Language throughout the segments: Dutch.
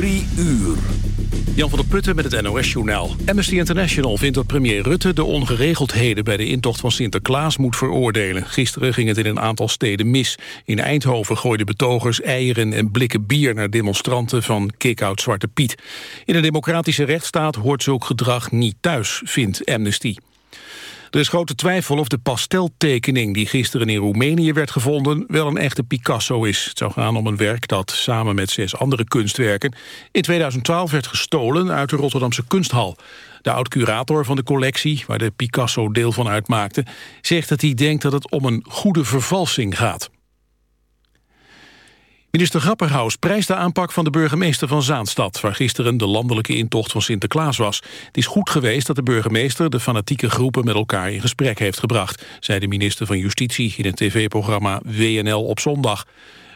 Uur. Jan van der Putten met het NOS-journaal. Amnesty International vindt dat premier Rutte de ongeregeldheden... bij de intocht van Sinterklaas moet veroordelen. Gisteren ging het in een aantal steden mis. In Eindhoven gooiden betogers eieren en blikken bier... naar demonstranten van Kick-Out Zwarte Piet. In een democratische rechtsstaat hoort zulk gedrag niet thuis, vindt Amnesty. Er is grote twijfel of de pasteltekening die gisteren in Roemenië werd gevonden wel een echte Picasso is. Het zou gaan om een werk dat samen met zes andere kunstwerken in 2012 werd gestolen uit de Rotterdamse kunsthal. De oud-curator van de collectie, waar de Picasso deel van uitmaakte, zegt dat hij denkt dat het om een goede vervalsing gaat. Minister Grapperhaus prijst de aanpak van de burgemeester van Zaanstad... waar gisteren de landelijke intocht van Sinterklaas was. Het is goed geweest dat de burgemeester de fanatieke groepen... met elkaar in gesprek heeft gebracht... zei de minister van Justitie in het tv-programma WNL op zondag.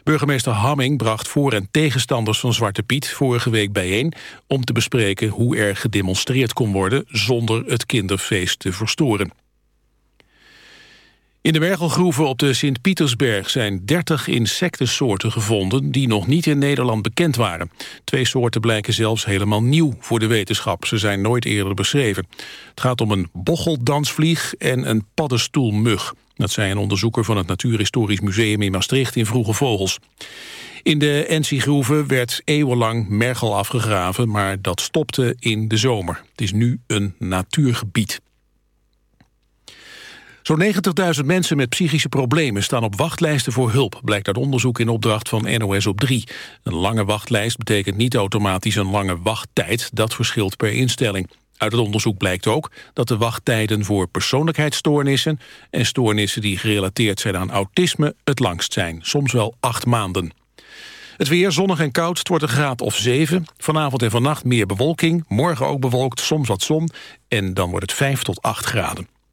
Burgemeester Hamming bracht voor- en tegenstanders van Zwarte Piet... vorige week bijeen om te bespreken hoe er gedemonstreerd kon worden... zonder het kinderfeest te verstoren. In de wergelgroeven op de Sint-Pietersberg zijn 30 insectensoorten gevonden die nog niet in Nederland bekend waren. Twee soorten blijken zelfs helemaal nieuw voor de wetenschap. Ze zijn nooit eerder beschreven. Het gaat om een bocheldansvlieg en een paddenstoelmug. Dat zei een onderzoeker van het Natuurhistorisch Museum in Maastricht in Vroege Vogels. In de Ensi-groeven werd eeuwenlang mergel afgegraven, maar dat stopte in de zomer. Het is nu een natuurgebied. Zo'n 90.000 mensen met psychische problemen staan op wachtlijsten voor hulp, blijkt uit onderzoek in opdracht van NOS op 3. Een lange wachtlijst betekent niet automatisch een lange wachttijd, dat verschilt per instelling. Uit het onderzoek blijkt ook dat de wachttijden voor persoonlijkheidsstoornissen en stoornissen die gerelateerd zijn aan autisme het langst zijn, soms wel acht maanden. Het weer zonnig en koud, het wordt een graad of 7. Vanavond en vannacht meer bewolking, morgen ook bewolkt, soms wat zon en dan wordt het 5 tot 8 graden.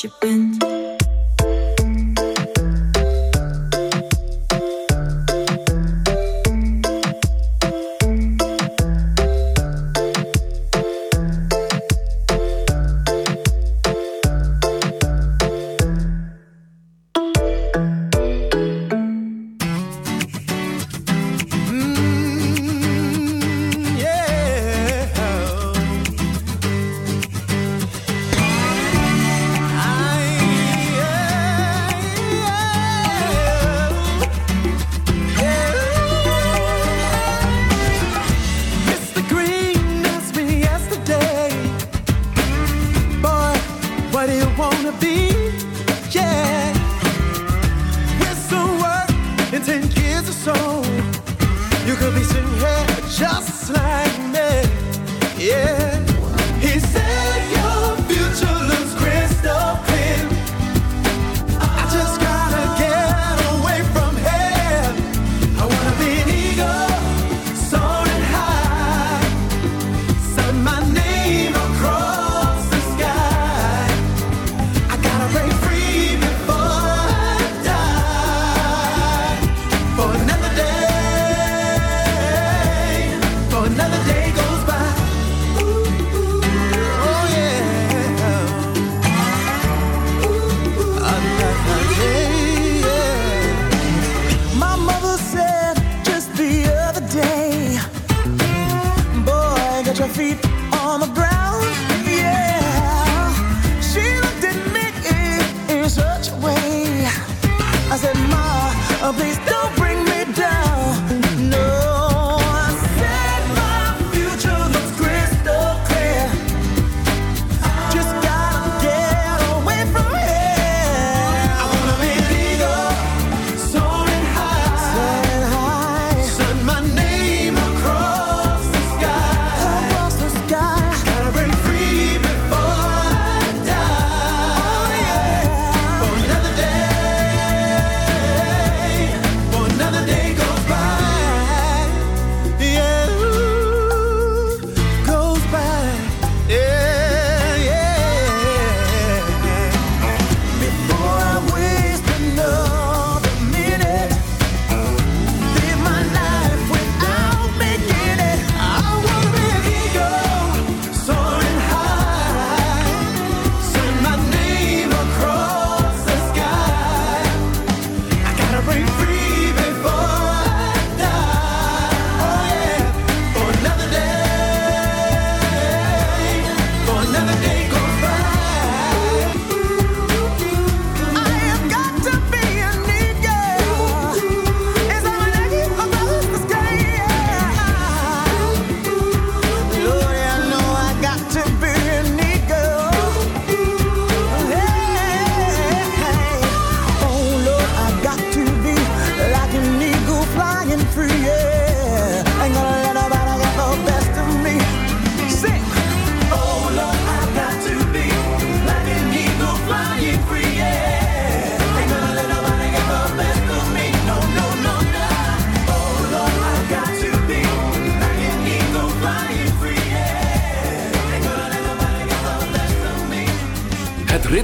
10분 feet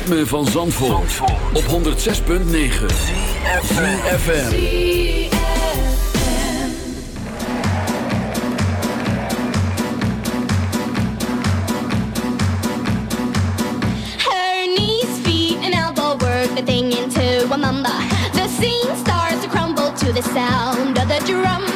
ritme van Zandvoort, op 106.9 CFFM Her knees, feet, and elbow work the thing into a mamba. The scene starts to crumble to the sound of the drums.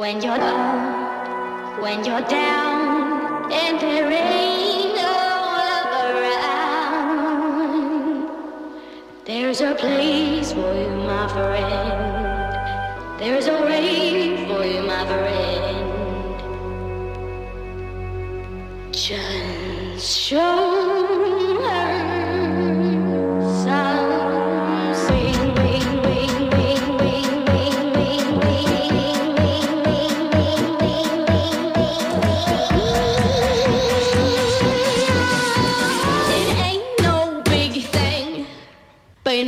When you're down, when you're down, and there ain't no love around, there's a place for you, my friend. There's a way for you, my friend. Just show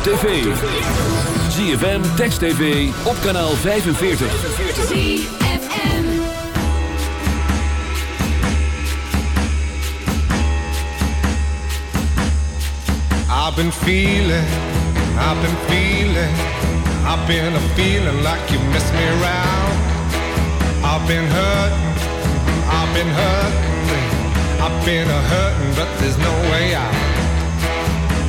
op tv. ZFM, Text TV, op kanaal 45. I've been feeling, I've been feeling, I've been a feeling like you missed me around. I've been hurting, I've been hurting, I've been a hurting, but there's no way out.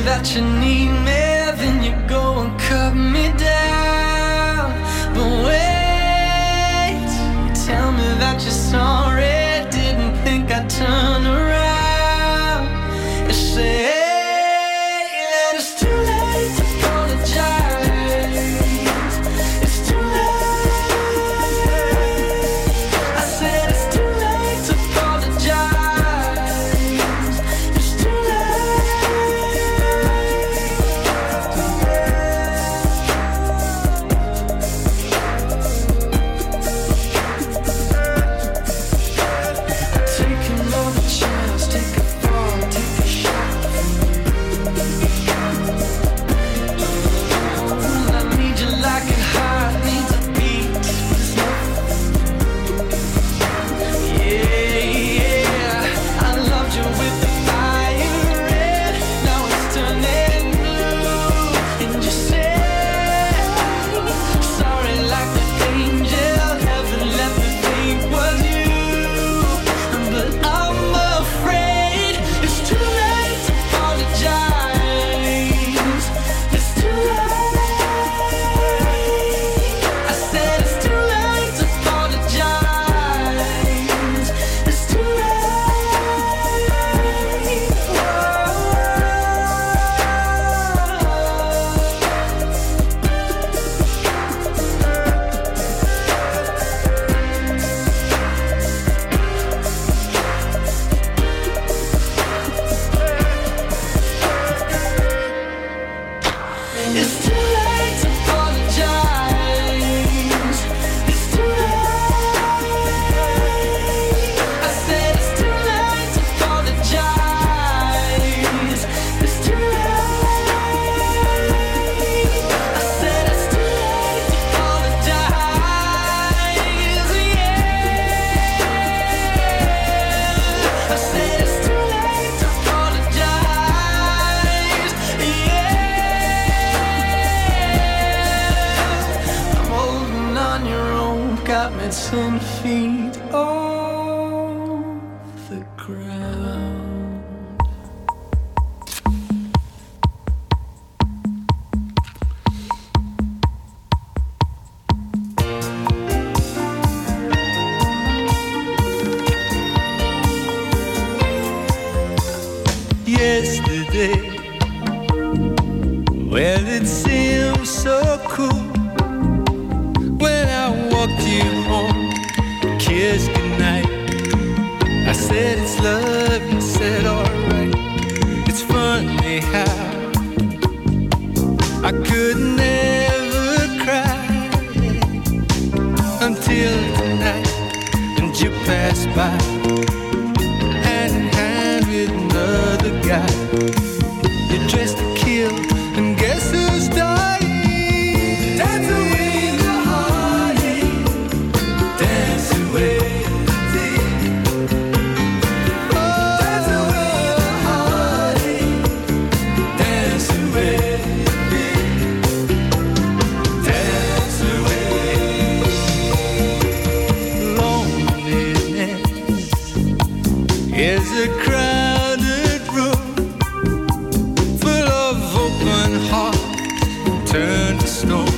that you need me, then you go and cut me down. But wait, you tell me that you're sorry, didn't think I'd turn. Snow.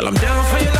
Girl, I'm down for your love